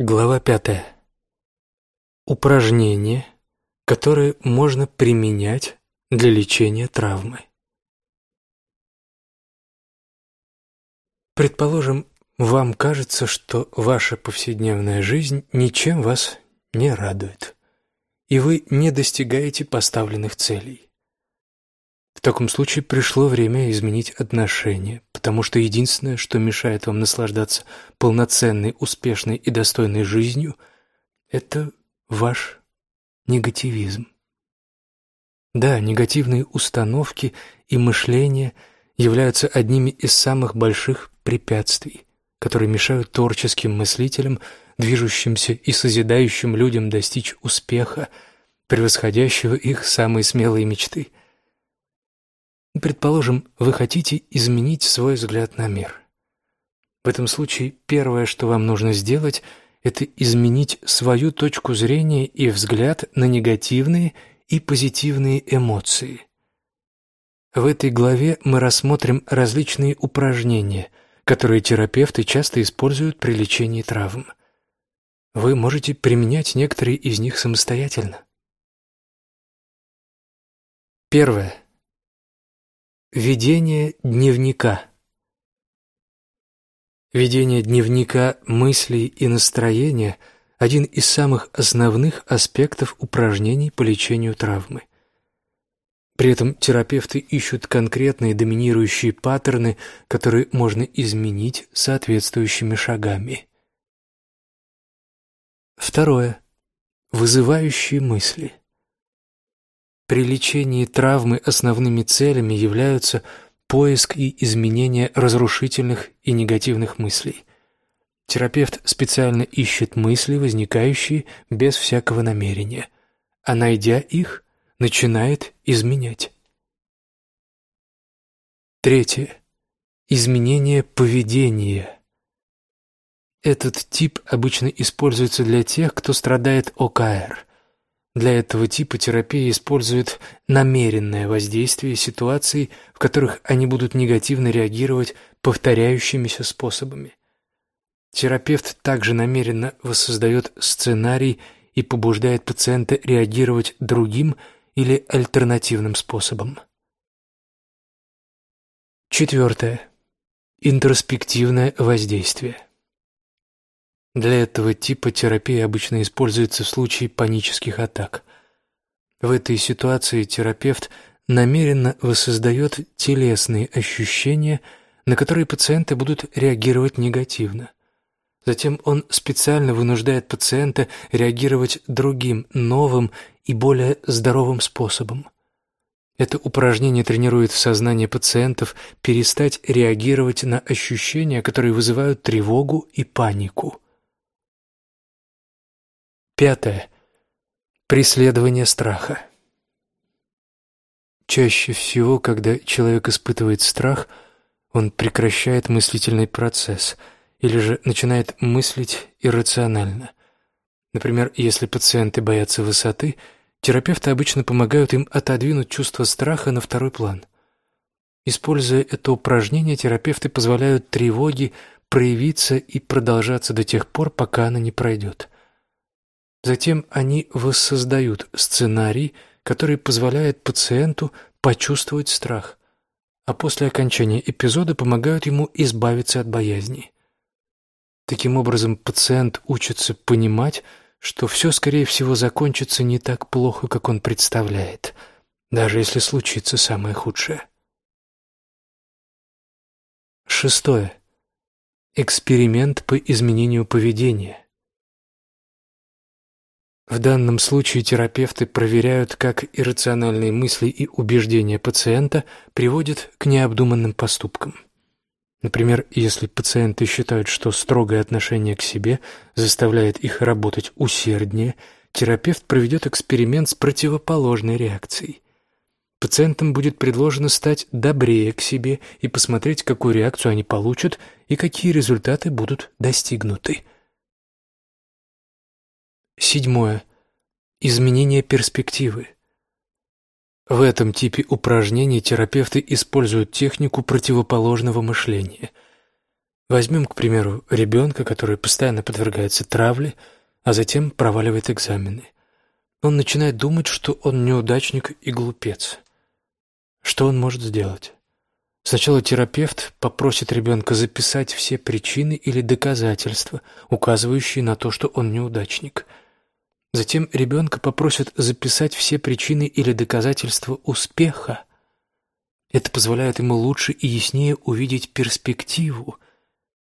Глава пятая. Упражнения, которые можно применять для лечения травмы. Предположим, вам кажется, что ваша повседневная жизнь ничем вас не радует, и вы не достигаете поставленных целей. В таком случае пришло время изменить отношения, потому что единственное, что мешает вам наслаждаться полноценной, успешной и достойной жизнью, это ваш негативизм. Да, негативные установки и мышление являются одними из самых больших препятствий, которые мешают творческим мыслителям, движущимся и созидающим людям достичь успеха, превосходящего их самые смелые мечты – Предположим, вы хотите изменить свой взгляд на мир. В этом случае первое, что вам нужно сделать, это изменить свою точку зрения и взгляд на негативные и позитивные эмоции. В этой главе мы рассмотрим различные упражнения, которые терапевты часто используют при лечении травм. Вы можете применять некоторые из них самостоятельно. Первое. Ведение дневника. Ведение дневника мыслей и настроения – один из самых основных аспектов упражнений по лечению травмы. При этом терапевты ищут конкретные доминирующие паттерны, которые можно изменить соответствующими шагами. Второе. Вызывающие мысли – при лечении травмы основными целями являются поиск и изменение разрушительных и негативных мыслей. Терапевт специально ищет мысли, возникающие без всякого намерения, а найдя их, начинает изменять. Третье. Изменение поведения. Этот тип обычно используется для тех, кто страдает ОКР – для этого типа терапии используют намеренное воздействие ситуаций, в которых они будут негативно реагировать повторяющимися способами. Терапевт также намеренно воссоздает сценарий и побуждает пациента реагировать другим или альтернативным способом. Четвертое. Интроспективное воздействие. Для этого типа терапии обычно используется в случае панических атак. В этой ситуации терапевт намеренно воссоздает телесные ощущения, на которые пациенты будут реагировать негативно. Затем он специально вынуждает пациента реагировать другим, новым и более здоровым способом. Это упражнение тренирует в сознании пациентов перестать реагировать на ощущения, которые вызывают тревогу и панику. Пятое. Преследование страха. Чаще всего, когда человек испытывает страх, он прекращает мыслительный процесс или же начинает мыслить иррационально. Например, если пациенты боятся высоты, терапевты обычно помогают им отодвинуть чувство страха на второй план. Используя это упражнение, терапевты позволяют тревоге проявиться и продолжаться до тех пор, пока она не пройдет. Затем они воссоздают сценарий, который позволяет пациенту почувствовать страх, а после окончания эпизода помогают ему избавиться от боязни. Таким образом, пациент учится понимать, что все, скорее всего, закончится не так плохо, как он представляет, даже если случится самое худшее. Шестое. Эксперимент по изменению поведения. В данном случае терапевты проверяют, как иррациональные мысли и убеждения пациента приводят к необдуманным поступкам. Например, если пациенты считают, что строгое отношение к себе заставляет их работать усерднее, терапевт проведет эксперимент с противоположной реакцией. Пациентам будет предложено стать добрее к себе и посмотреть, какую реакцию они получат и какие результаты будут достигнуты. Седьмое. Изменение перспективы. В этом типе упражнений терапевты используют технику противоположного мышления. Возьмем, к примеру, ребенка, который постоянно подвергается травле, а затем проваливает экзамены. Он начинает думать, что он неудачник и глупец. Что он может сделать? Сначала терапевт попросит ребенка записать все причины или доказательства, указывающие на то, что он неудачник. Затем ребенка попросят записать все причины или доказательства успеха. Это позволяет ему лучше и яснее увидеть перспективу.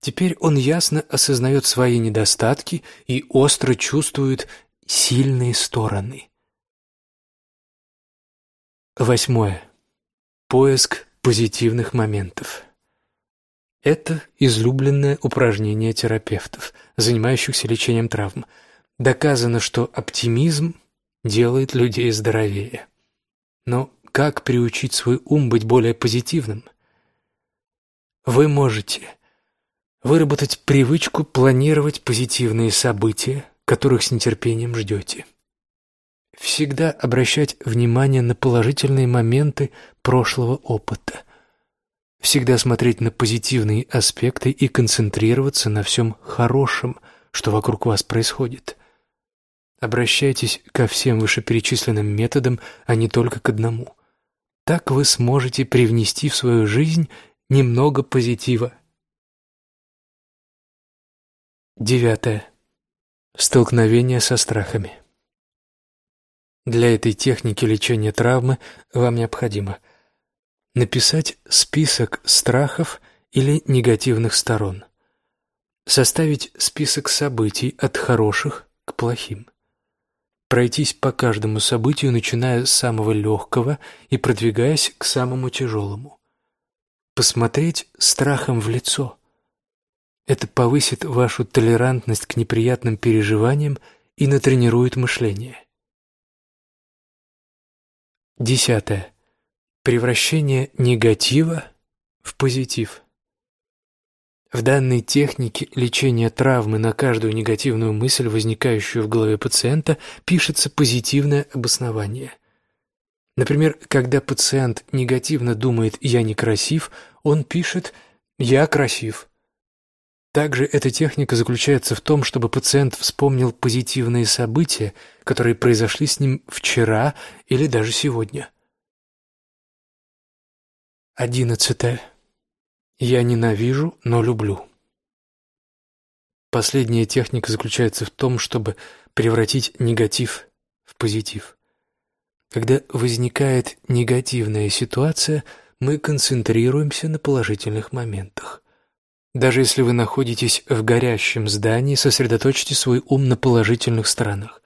Теперь он ясно осознает свои недостатки и остро чувствует сильные стороны. Восьмое. Поиск позитивных моментов. Это излюбленное упражнение терапевтов, занимающихся лечением травм. Доказано, что оптимизм делает людей здоровее. Но как приучить свой ум быть более позитивным? Вы можете выработать привычку планировать позитивные события, которых с нетерпением ждете. Всегда обращать внимание на положительные моменты прошлого опыта. Всегда смотреть на позитивные аспекты и концентрироваться на всем хорошем, что вокруг вас происходит. Обращайтесь ко всем вышеперечисленным методам, а не только к одному. Так вы сможете привнести в свою жизнь немного позитива. Девятое. Столкновение со страхами. Для этой техники лечения травмы вам необходимо написать список страхов или негативных сторон, составить список событий от хороших к плохим, пройтись по каждому событию, начиная с самого легкого и продвигаясь к самому тяжелому, посмотреть страхом в лицо. Это повысит вашу толерантность к неприятным переживаниям и натренирует мышление. Десятое. Превращение негатива в позитив. В данной технике лечения травмы на каждую негативную мысль, возникающую в голове пациента, пишется позитивное обоснование. Например, когда пациент негативно думает «я некрасив», он пишет «я красив». Также эта техника заключается в том, чтобы пациент вспомнил позитивные события, которые произошли с ним вчера или даже сегодня. Одиннадцатое. Я ненавижу, но люблю. Последняя техника заключается в том, чтобы превратить негатив в позитив. Когда возникает негативная ситуация, мы концентрируемся на положительных моментах. Даже если вы находитесь в горящем здании, сосредоточьте свой ум на положительных сторонах.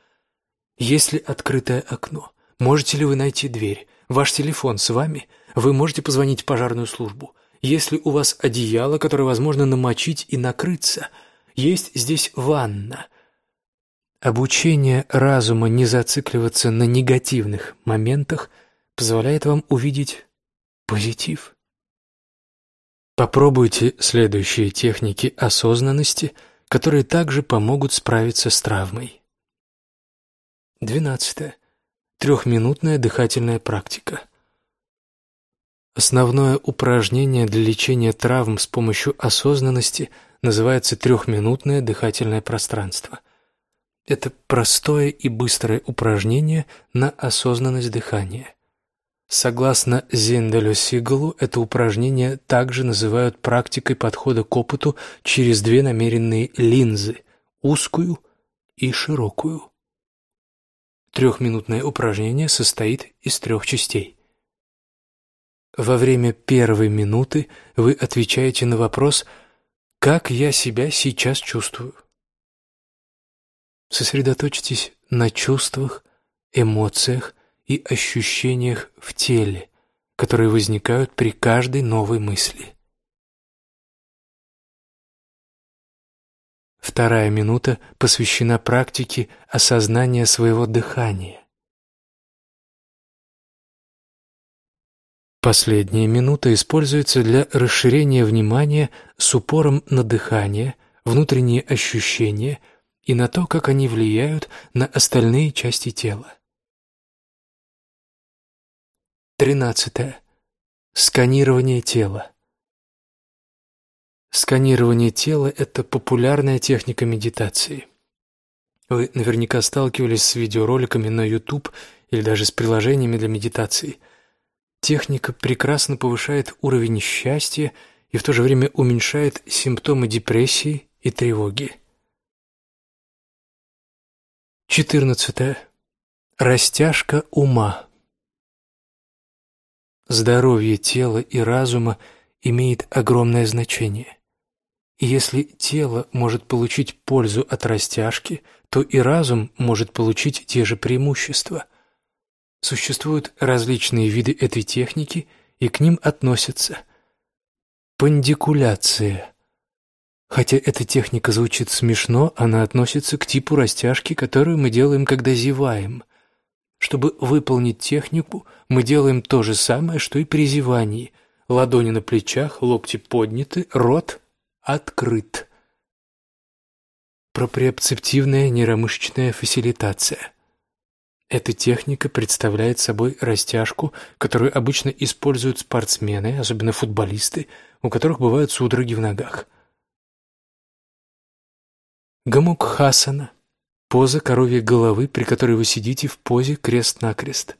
Есть ли открытое окно? Можете ли вы найти дверь? Ваш телефон с вами? Вы можете позвонить в пожарную службу? Есть ли у вас одеяло, которое возможно намочить и накрыться? Есть здесь ванна? Обучение разума не зацикливаться на негативных моментах позволяет вам увидеть позитив. Попробуйте следующие техники осознанности, которые также помогут справиться с травмой. Двенадцатое. Трехминутная дыхательная практика. Основное упражнение для лечения травм с помощью осознанности называется трехминутное дыхательное пространство. Это простое и быстрое упражнение на осознанность дыхания. Согласно Зенделю Сигалу, это упражнение также называют практикой подхода к опыту через две намеренные линзы – узкую и широкую. Трехминутное упражнение состоит из трех частей. Во время первой минуты вы отвечаете на вопрос «Как я себя сейчас чувствую?». Сосредоточьтесь на чувствах, эмоциях, и ощущениях в теле, которые возникают при каждой новой мысли. Вторая минута посвящена практике осознания своего дыхания. Последняя минута используется для расширения внимания с упором на дыхание, внутренние ощущения и на то, как они влияют на остальные части тела. Тринадцатое. Сканирование тела. Сканирование тела – это популярная техника медитации. Вы наверняка сталкивались с видеороликами на YouTube или даже с приложениями для медитации. Техника прекрасно повышает уровень счастья и в то же время уменьшает симптомы депрессии и тревоги. 14. Растяжка ума. Здоровье тела и разума имеет огромное значение. И если тело может получить пользу от растяжки, то и разум может получить те же преимущества. Существуют различные виды этой техники, и к ним относятся пандикуляция. Хотя эта техника звучит смешно, она относится к типу растяжки, которую мы делаем, когда зеваем. Чтобы выполнить технику, мы делаем то же самое, что и при зевании. Ладони на плечах, локти подняты, рот открыт. Проприоцептивная нейромышечная фасилитация. Эта техника представляет собой растяжку, которую обычно используют спортсмены, особенно футболисты, у которых бывают судороги в ногах. Гамукхасана – поза коровьей головы, при которой вы сидите в позе крест-накрест.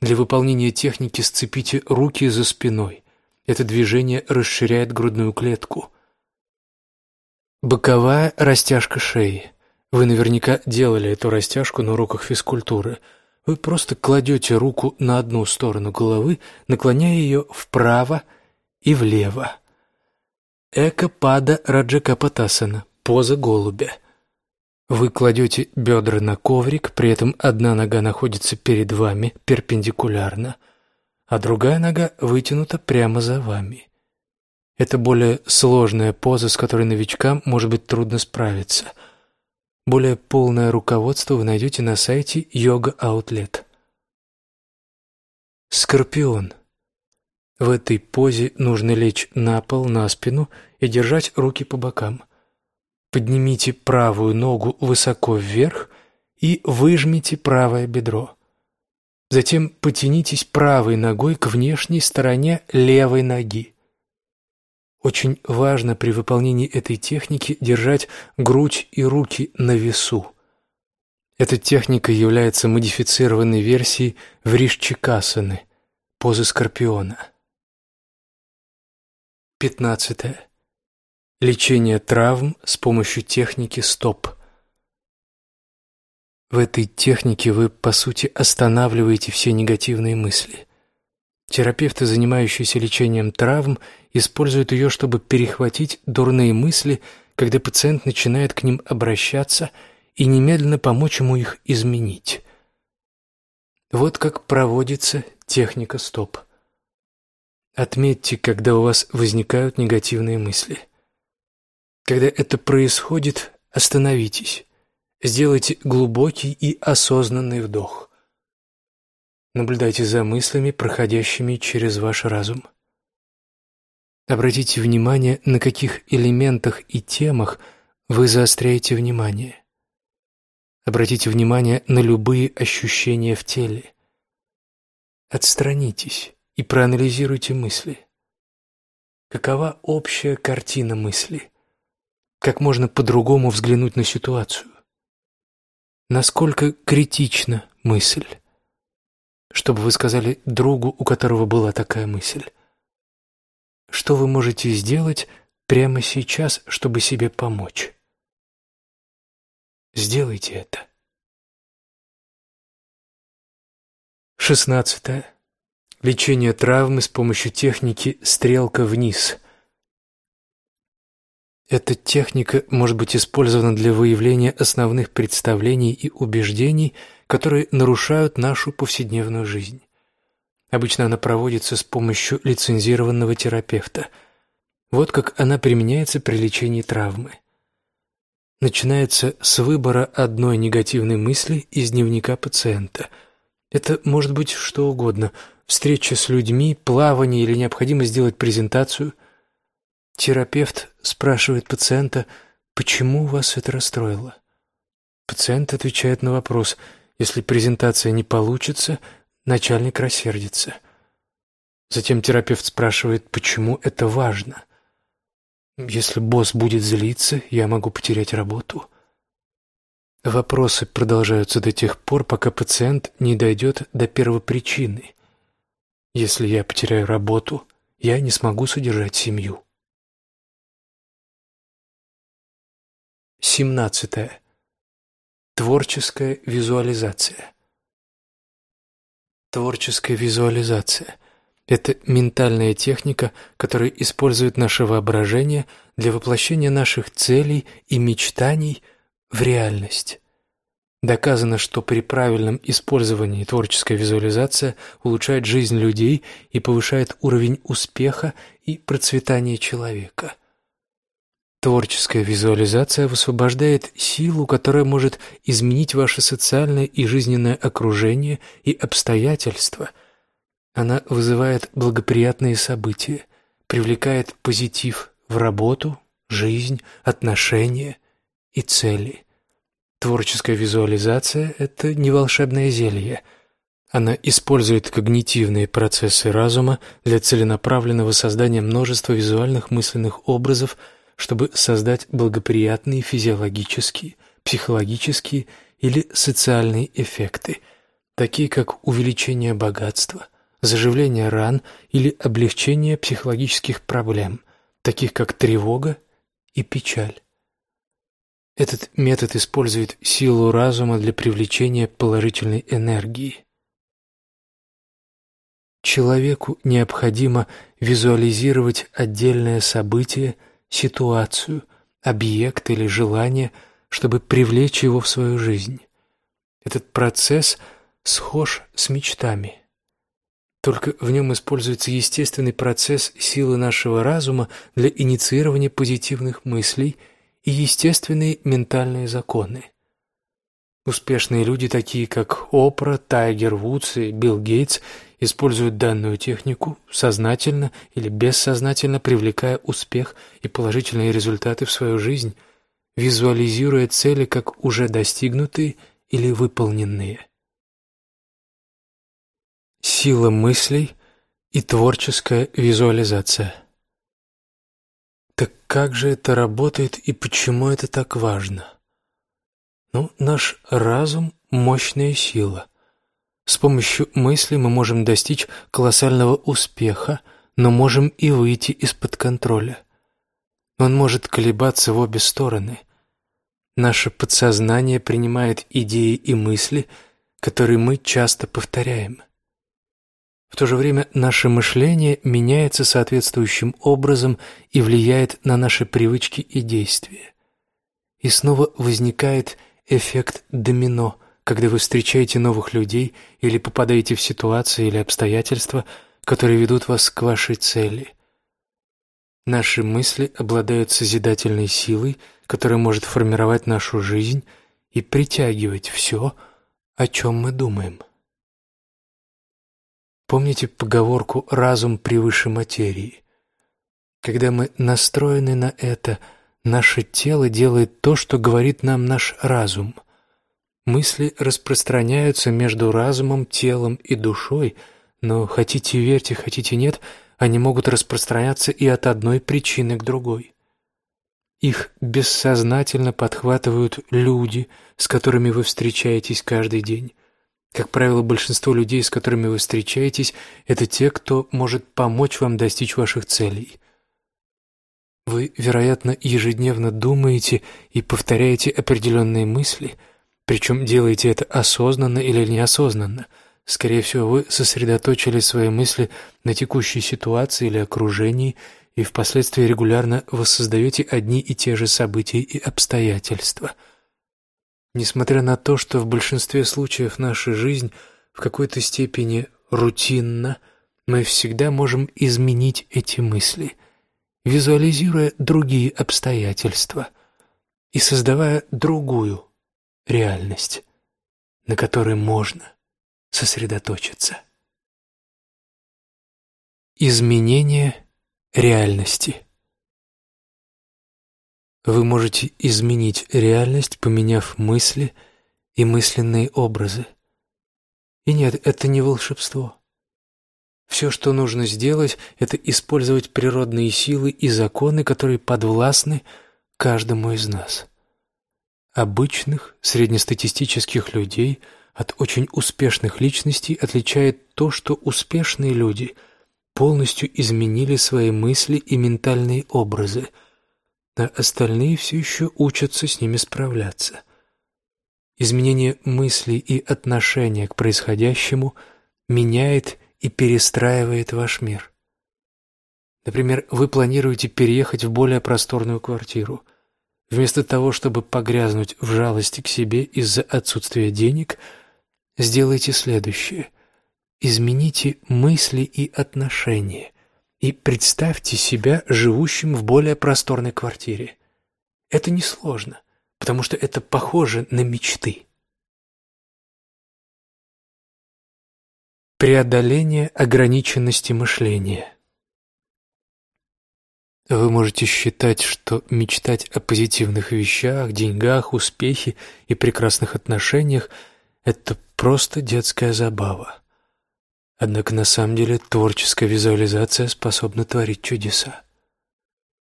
Для выполнения техники сцепите руки за спиной. Это движение расширяет грудную клетку. Боковая растяжка шеи. Вы наверняка делали эту растяжку на уроках физкультуры. Вы просто кладете руку на одну сторону головы, наклоняя ее вправо и влево. Эко-пада раджакапатасана, поза голубя. Вы кладете бедра на коврик, при этом одна нога находится перед вами перпендикулярно, а другая нога вытянута прямо за вами. Это более сложная поза, с которой новичкам может быть трудно справиться. Более полное руководство вы найдете на сайте Yoga Outlet. Скорпион. В этой позе нужно лечь на пол, на спину и держать руки по бокам. Поднимите правую ногу высоко вверх и выжмите правое бедро. Затем потянитесь правой ногой к внешней стороне левой ноги. Очень важно при выполнении этой техники держать грудь и руки на весу. Эта техника является модифицированной версией вришчикасаны, позы скорпиона. 15. Лечение травм с помощью техники стоп. В этой технике вы, по сути, останавливаете все негативные мысли. Терапевты, занимающиеся лечением травм, используют ее, чтобы перехватить дурные мысли, когда пациент начинает к ним обращаться, и немедленно помочь ему их изменить. Вот как проводится техника стоп. Отметьте, когда у вас возникают негативные мысли. Когда это происходит, остановитесь. Сделайте глубокий и осознанный вдох. Наблюдайте за мыслями, проходящими через ваш разум. Обратите внимание, на каких элементах и темах вы заостряете внимание. Обратите внимание на любые ощущения в теле. Отстранитесь и проанализируйте мысли. Какова общая картина мысли? Как можно по-другому взглянуть на ситуацию? Насколько критична мысль? чтобы вы сказали другу, у которого была такая мысль? Что вы можете сделать прямо сейчас, чтобы себе помочь? Сделайте это. Шестнадцатое. Лечение травмы с помощью техники «стрелка вниз». Эта техника может быть использована для выявления основных представлений и убеждений – которые нарушают нашу повседневную жизнь. Обычно она проводится с помощью лицензированного терапевта. Вот как она применяется при лечении травмы. Начинается с выбора одной негативной мысли из дневника пациента. Это может быть что угодно – встреча с людьми, плавание или необходимость сделать презентацию. Терапевт спрашивает пациента, почему вас это расстроило. Пациент отвечает на вопрос – если презентация не получится, начальник рассердится. Затем терапевт спрашивает, почему это важно. Если босс будет злиться, я могу потерять работу. Вопросы продолжаются до тех пор, пока пациент не дойдет до первопричины. Если я потеряю работу, я не смогу содержать семью. 17. Творческая визуализация. Творческая визуализация – это ментальная техника, которая использует наше воображение для воплощения наших целей и мечтаний в реальность. Доказано, что при правильном использовании творческая визуализация улучшает жизнь людей и повышает уровень успеха и процветания человека. Творческая визуализация высвобождает силу, которая может изменить ваше социальное и жизненное окружение и обстоятельства. Она вызывает благоприятные события, привлекает позитив в работу, жизнь, отношения и цели. Творческая визуализация – это не волшебное зелье. Она использует когнитивные процессы разума для целенаправленного создания множества визуальных мысленных образов – чтобы создать благоприятные физиологические, психологические или социальные эффекты, такие как увеличение богатства, заживление ран или облегчение психологических проблем, таких как тревога и печаль. Этот метод использует силу разума для привлечения положительной энергии. Человеку необходимо визуализировать отдельное событие – ситуацию, объект или желание, чтобы привлечь его в свою жизнь. Этот процесс схож с мечтами. Только в нем используется естественный процесс силы нашего разума для инициирования позитивных мыслей и естественные ментальные законы. Успешные люди, такие как Опра, Тайгер Вудс и Билл Гейтс, используют данную технику сознательно или бессознательно привлекая успех и положительные результаты в свою жизнь, визуализируя цели как уже достигнутые или выполненные. Сила мыслей и творческая визуализация. Так как же это работает и почему это так важно? Ну, наш разум – мощная сила. С помощью мысли мы можем достичь колоссального успеха, но можем и выйти из-под контроля. Он может колебаться в обе стороны. Наше подсознание принимает идеи и мысли, которые мы часто повторяем. В то же время наше мышление меняется соответствующим образом и влияет на наши привычки и действия. И снова возникает эффект домино, когда вы встречаете новых людей или попадаете в ситуации или обстоятельства, которые ведут вас к вашей цели. Наши мысли обладают созидательной силой, которая может формировать нашу жизнь и притягивать все, о чем мы думаем. Помните поговорку «разум превыше материи»? Когда мы настроены на это – Наше тело делает то, что говорит нам наш разум. Мысли распространяются между разумом, телом и душой, но хотите верьте, хотите нет, они могут распространяться и от одной причины к другой. Их бессознательно подхватывают люди, с которыми вы встречаетесь каждый день. Как правило, большинство людей, с которыми вы встречаетесь, это те, кто может помочь вам достичь ваших целей – вы, вероятно, ежедневно думаете и повторяете определенные мысли, причем делаете это осознанно или неосознанно. Скорее всего, вы сосредоточили свои мысли на текущей ситуации или окружении и впоследствии регулярно воссоздаете одни и те же события и обстоятельства. Несмотря на то, что в большинстве случаев наша жизнь в какой-то степени рутинна, мы всегда можем изменить эти мысли – визуализируя другие обстоятельства и создавая другую реальность, на которой можно сосредоточиться. Изменение реальности Вы можете изменить реальность, поменяв мысли и мысленные образы. И нет, это не волшебство. Все, что нужно сделать, это использовать природные силы и законы, которые подвластны каждому из нас. Обычных, среднестатистических людей от очень успешных личностей отличает то, что успешные люди полностью изменили свои мысли и ментальные образы, а остальные все еще учатся с ними справляться. Изменение мыслей и отношения к происходящему меняет и перестраивает ваш мир. Например, вы планируете переехать в более просторную квартиру. Вместо того, чтобы погрязнуть в жалости к себе из-за отсутствия денег, сделайте следующее. Измените мысли и отношения и представьте себя живущим в более просторной квартире. Это несложно, потому что это похоже на мечты. Преодоление ограниченности мышления. Вы можете считать, что мечтать о позитивных вещах, деньгах, успехе и прекрасных отношениях – это просто детская забава. Однако на самом деле творческая визуализация способна творить чудеса.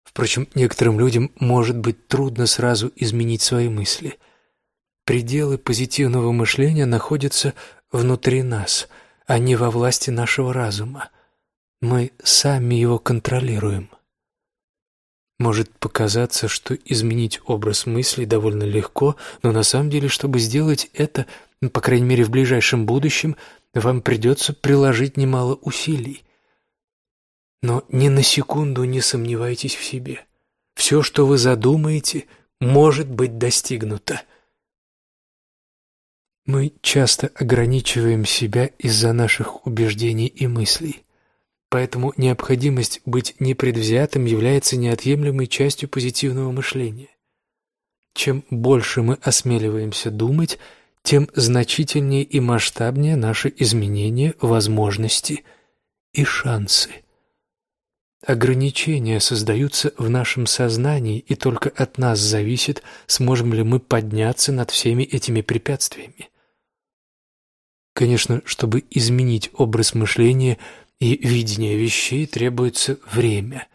Впрочем, некоторым людям может быть трудно сразу изменить свои мысли. Пределы позитивного мышления находятся внутри нас – а не во власти нашего разума. Мы сами его контролируем. Может показаться, что изменить образ мысли довольно легко, но на самом деле, чтобы сделать это, ну, по крайней мере в ближайшем будущем, вам придется приложить немало усилий. Но ни на секунду не сомневайтесь в себе. Все, что вы задумаете, может быть достигнуто – мы часто ограничиваем себя из-за наших убеждений и мыслей. Поэтому необходимость быть непредвзятым является неотъемлемой частью позитивного мышления. Чем больше мы осмеливаемся думать, тем значительнее и масштабнее наши изменения, возможности и шансы. Ограничения создаются в нашем сознании, и только от нас зависит, сможем ли мы подняться над всеми этими препятствиями. Конечно, чтобы изменить образ мышления и видение вещей, требуется время.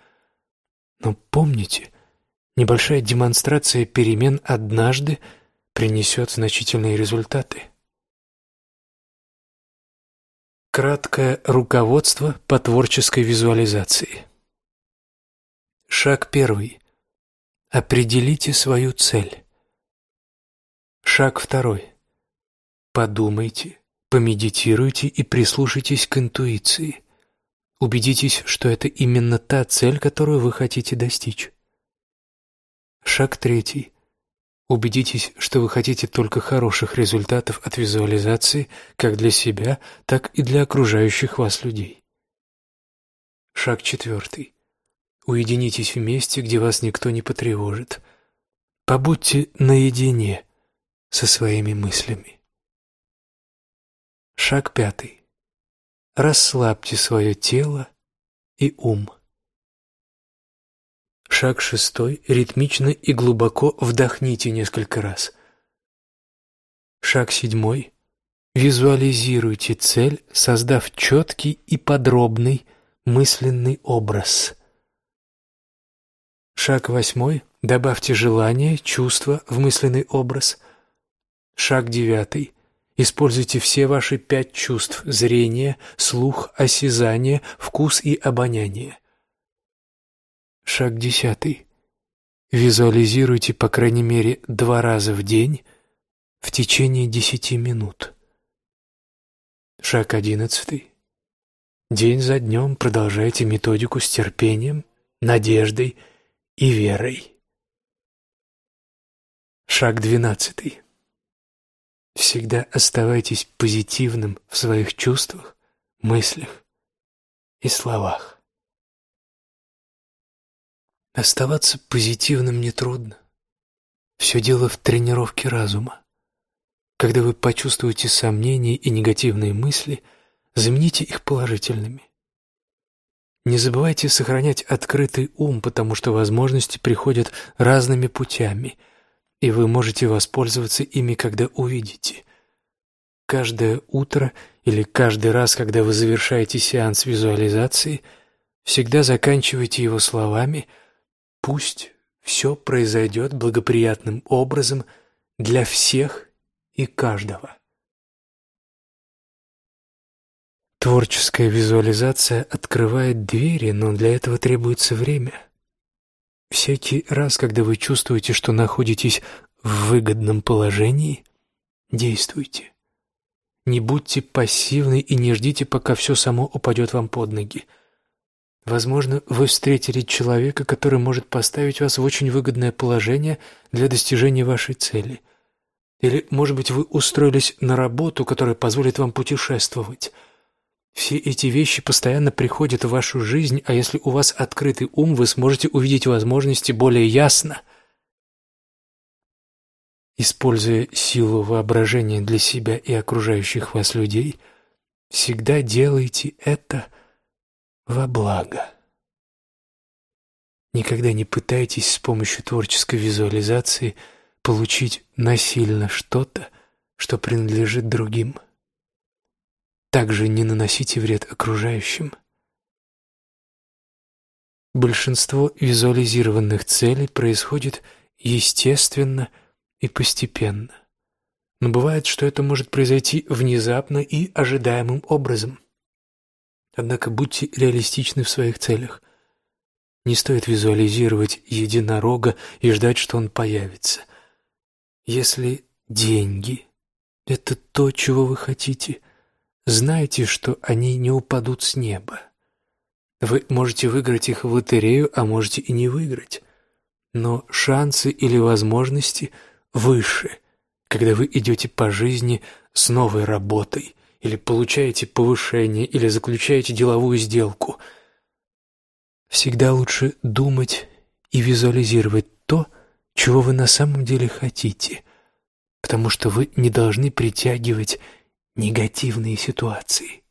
Но помните, небольшая демонстрация перемен однажды принесет значительные результаты. Краткое руководство по творческой визуализации. Шаг первый. Определите свою цель. Шаг второй. Подумайте, Помедитируйте и прислушайтесь к интуиции. Убедитесь, что это именно та цель, которую вы хотите достичь. Шаг третий. Убедитесь, что вы хотите только хороших результатов от визуализации как для себя, так и для окружающих вас людей. Шаг четвертый. Уединитесь в месте, где вас никто не потревожит. Побудьте наедине со своими мыслями. Шаг пятый. Расслабьте свое тело и ум. Шаг шестой. Ритмично и глубоко вдохните несколько раз. Шаг седьмой. Визуализируйте цель, создав четкий и подробный мысленный образ. Шаг восьмой. Добавьте желание, чувство в мысленный образ. Шаг девятый. Используйте все ваши пять чувств – зрение, слух, осязание, вкус и обоняние. Шаг десятый. Визуализируйте по крайней мере два раза в день в течение десяти минут. Шаг одиннадцатый. День за днем продолжайте методику с терпением, надеждой и верой. Шаг двенадцатый. Всегда оставайтесь позитивным в своих чувствах, мыслях и словах. Оставаться позитивным нетрудно. Все дело в тренировке разума. Когда вы почувствуете сомнения и негативные мысли, замените их положительными. Не забывайте сохранять открытый ум, потому что возможности приходят разными путями – и вы можете воспользоваться ими, когда увидите. каждое утро или каждый раз, когда вы завершаете сеанс визуализации, всегда заканчивайте его словами «Пусть все произойдет благоприятным образом для всех и каждого». Творческая визуализация открывает двери, но для этого требуется время. Всякий раз, когда вы чувствуете, что находитесь в выгодном положении, действуйте. Не будьте пассивны и не ждите, пока все само упадет вам под ноги. Возможно, вы встретили человека, который может поставить вас в очень выгодное положение для достижения вашей цели. Или, может быть, вы устроились на работу, которая позволит вам путешествовать – все эти вещи постоянно приходят в вашу жизнь, а если у вас открытый ум, вы сможете увидеть возможности более ясно. Используя силу воображения для себя и окружающих вас людей, всегда делайте это во благо. Никогда не пытайтесь с помощью творческой визуализации получить насильно что-то, что принадлежит другим. Также не наносите вред окружающим. Большинство визуализированных целей происходит естественно и постепенно. Но бывает, что это может произойти внезапно и ожидаемым образом. Однако будьте реалистичны в своих целях. Не стоит визуализировать единорога и ждать, что он появится. Если деньги — это то, чего вы хотите — Знайте, что они не упадут с неба. Вы можете выиграть их в лотерею, а можете и не выиграть. Но шансы или возможности выше, когда вы идете по жизни с новой работой или получаете повышение или заключаете деловую сделку. Всегда лучше думать и визуализировать то, чего вы на самом деле хотите, потому что вы не должны притягивать негативные ситуации.